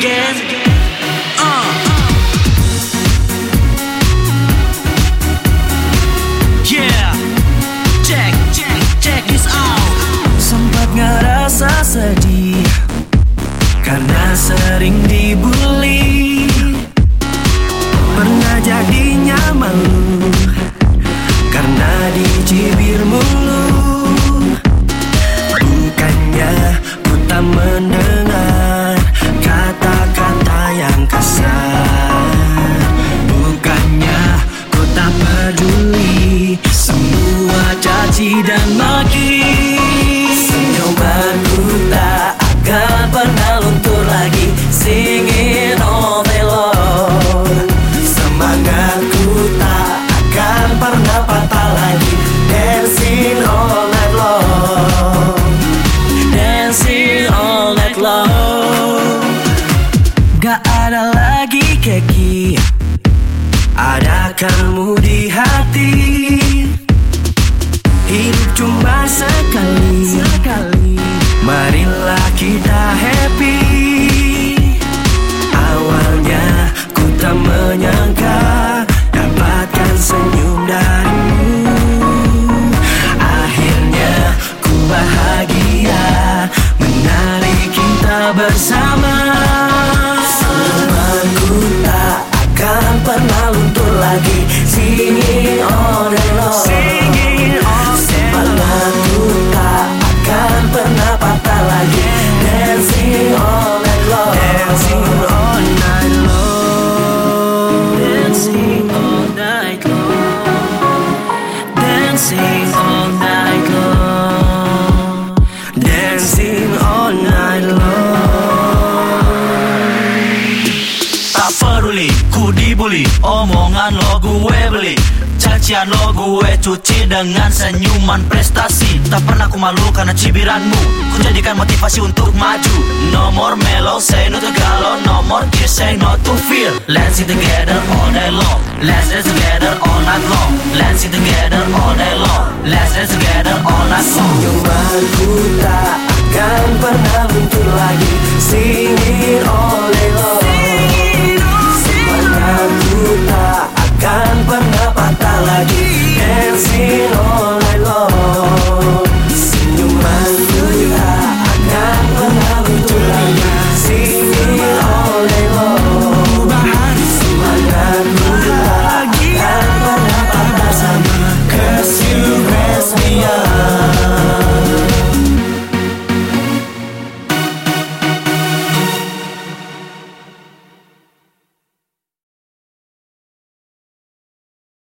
again. Uh. Yeah, check, check, check this out. Sempat ngerasa sedih Karena sering dibully Pernah jadinya malu Karena dicibir mulu Semua caci dan maki. Senyumanku tak akan pernah luntur lagi. Day long Semangatku tak akan pernah patah lagi. Dancing all night long. Dancing all night long. Gak ada lagi keki. Ada kamu di hati Marilah kita happy gue beli. Cacian lo gue cuci dengan senyuman prestasi. Tak pernah ku malu karena cibiranmu. Ku jadikan motivasi untuk maju. No more mellow, say no to galau. No more kiss, say no to fear. Let's sing together all day long. Let's dance together all night long. Let's sing together all day long. Let's dance together all night long. Senyumanku tak akan pernah muncul lagi. Singin